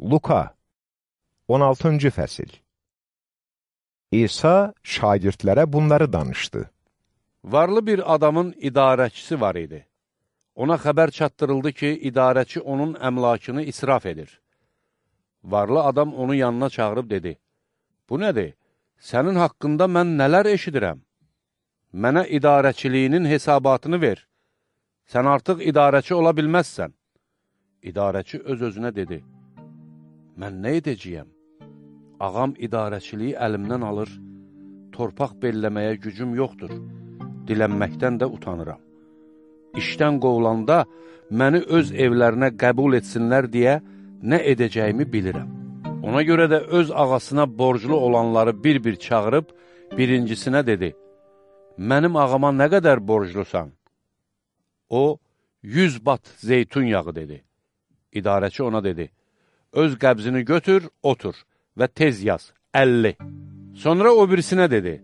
Luka 16-cı fəsil İsa şagirdlərə bunları danışdı. Varlı bir adamın idarəçisi var idi. Ona xəbər çatdırıldı ki, idarəçi onun əmlakını israf edir. Varlı adam onu yanına çağırıb dedi, Bu nədir? Sənin haqqında mən nələr eşidirəm? Mənə idarəçiliyinin hesabatını ver. Sən artıq idarəçi ola bilməzsən. İdarəçi öz-özünə dedi, Mən nə edəcəyəm? Ağam idarəçiliyi əlimdən alır, torpaq belləməyə gücüm yoxdur, dilənməkdən də utanıram. İşdən qovulanda məni öz evlərinə qəbul etsinlər deyə nə edəcəyimi bilirəm. Ona görə də öz ağasına borclu olanları bir-bir çağırıb, birincisinə dedi, Mənim ağama nə qədər borclusan? O, 100 bat zeytun yağı dedi. İdarəçi ona dedi, öz qəbzini götür, otur və tez yaz, 50. Sonra o birisinə dedi,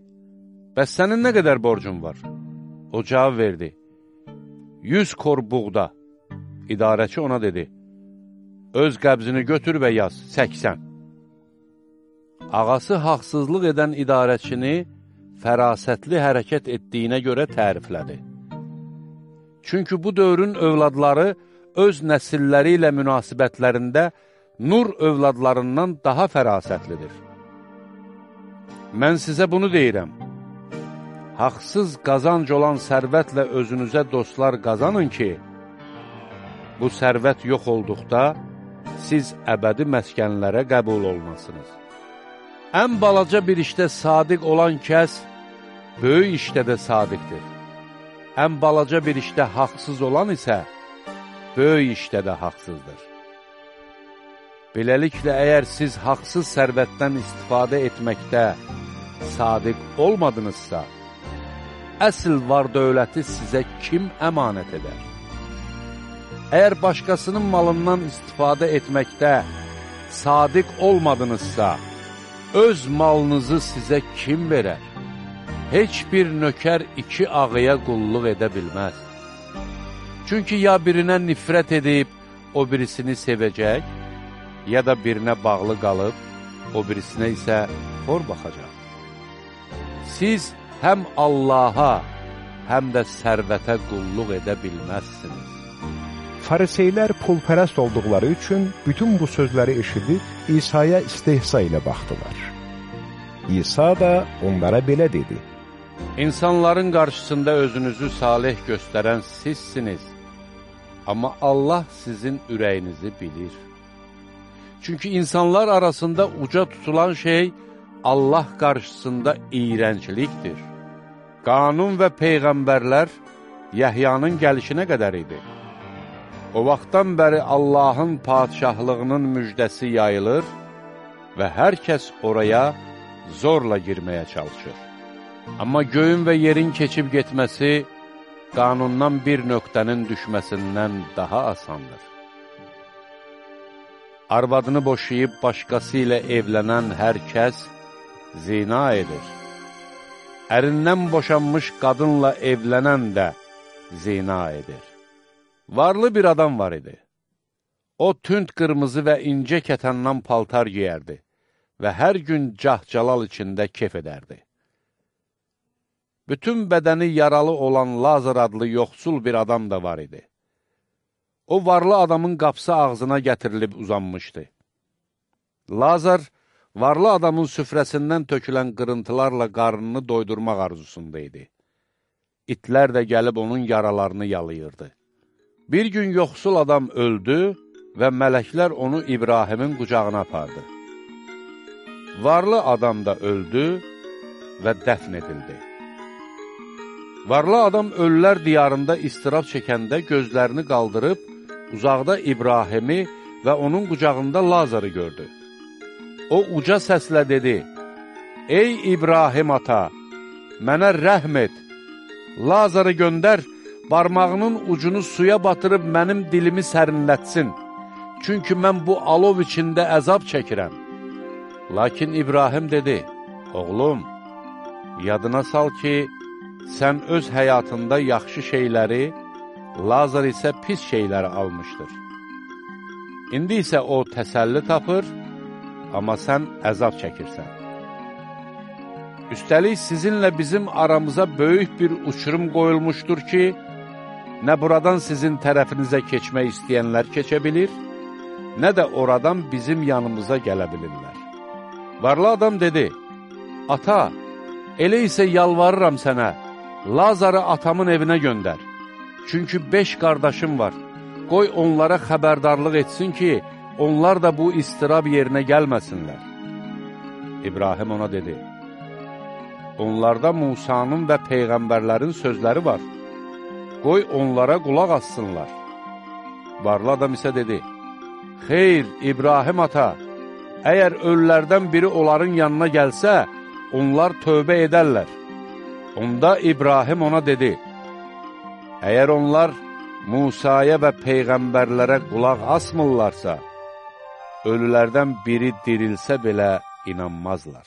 bəs sənin nə qədər borcun var? O cavab verdi, 100 kor buğda. İdarəçi ona dedi, öz qəbzini götür və yaz, 80. Ağası haqsızlıq edən idarəçini fərasətli hərəkət etdiyinə görə təriflədi. Çünki bu dövrün övladları öz nəsilləri ilə münasibətlərində Nur övladlarından daha fərasətlidir. Mən sizə bunu deyirəm. Haqsız qazanc olan sərvətlə özünüzə dostlar qazanın ki, bu sərvət yox olduqda, siz əbədi məskənlərə qəbul olmasınız. Ən balaca bir işdə sadiq olan kəs, böyük işdə də sadiqdir. Ən balaca bir işdə haqsız olan isə, böyük işdə də haqsızdır. Beləliklə, əgər siz haqsız sərvətdən istifadə etməkdə sadiq olmadınızsa, əsl var dövləti sizə kim əmanət edər? Əgər başqasının malından istifadə etməkdə sadiq olmadınızsa, öz malınızı sizə kim verər? Heç bir nökər iki ağıya qulluq edə bilməz. Çünki ya birinə nifrət edib, o birisini sevəcək, ya da birinə bağlı qalıb, o birisinə isə xor baxacaq. Siz həm Allaha, həm də sərvətə qulluq edə bilməzsiniz. Fariseylər pulpərəst olduqları üçün bütün bu sözləri eşidib İsa'ya istehsa ilə baxdılar. İsa da onlara belə dedi. İnsanların qarşısında özünüzü salih göstərən sizsiniz, amma Allah sizin ürəyinizi bilir. Çünki insanlar arasında uca tutulan şey Allah qarşısında iyrənclikdir. Qanun və Peyğəmbərlər Yəhyanın gəlişinə qədər idi. O vaxtdan bəri Allahın padişahlığının müjdəsi yayılır və hər kəs oraya zorla girməyə çalışır. Amma göyün və yerin keçib getməsi qanundan bir nöqtənin düşməsindən daha asandır. Arvadını boşayıb başqası ilə evlənən hər kəs zina edir. Ərindən boşanmış qadınla evlənən də zina edir. Varlı bir adam var idi. O, tünd qırmızı və incə kətəndən paltar giyərdi və hər gün cah-calal içində kef edərdi. Bütün bədəni yaralı olan Lazar adlı yoxsul bir adam da var idi. O, varlı adamın qapsı ağzına gətirilib uzanmışdı. Lazar, varlı adamın süfrəsindən tökülən qırıntılarla qarnını doydurmaq arzusunda idi. İtlər də gəlib onun yaralarını yalayırdı. Bir gün yoxsul adam öldü və mələklər onu İbrahimin qucağına apardı. Varlı adam da öldü və dəfn edildi. Varlı adam ölülər diyarında istirab çəkəndə gözlərini qaldırıb, uzaqda İbrahimi və onun qucağında Lazarı gördü. O uca səslə dedi, Ey İbrahim ata, mənə rəhm et, Lazarı göndər, barmağının ucunu suya batırıb mənim dilimi sərinlətsin, çünki mən bu alov içində əzab çəkirəm. Lakin İbrahim dedi, Oğlum, yadına sal ki, sən öz həyatında yaxşı şeyləri, Lazar isə pis şeyləri almışdır. İndi isə o təsəlli tapır, amma sən əzab çəkirsən. Üstəlik sizinlə bizim aramıza böyük bir uçurum qoyulmuşdur ki, nə buradan sizin tərəfinizə keçmək istəyənlər keçə bilir, nə də oradan bizim yanımıza gələ bilirlər. Varlı adam dedi, Ata, elə isə yalvarıram sənə, Lazarı atamın evinə göndər. Çünki beş qardaşım var, qoy onlara xəbərdarlıq etsin ki, onlar da bu istirab yerinə gəlməsinlər. İbrahim ona dedi, Onlarda Musanın və Peyğəmbərlərin sözləri var. Qoy onlara qulaq assınlar. Varlı adam isə dedi, Xeyr, İbrahim ata, əgər ölülərdən biri onların yanına gəlsə, onlar tövbə edərlər. Onda İbrahim ona dedi, Əgər onlar Musaya və Peyğəmbərlərə qulaq asmırlarsa, ölülərdən biri dirilsə belə inanmazlar.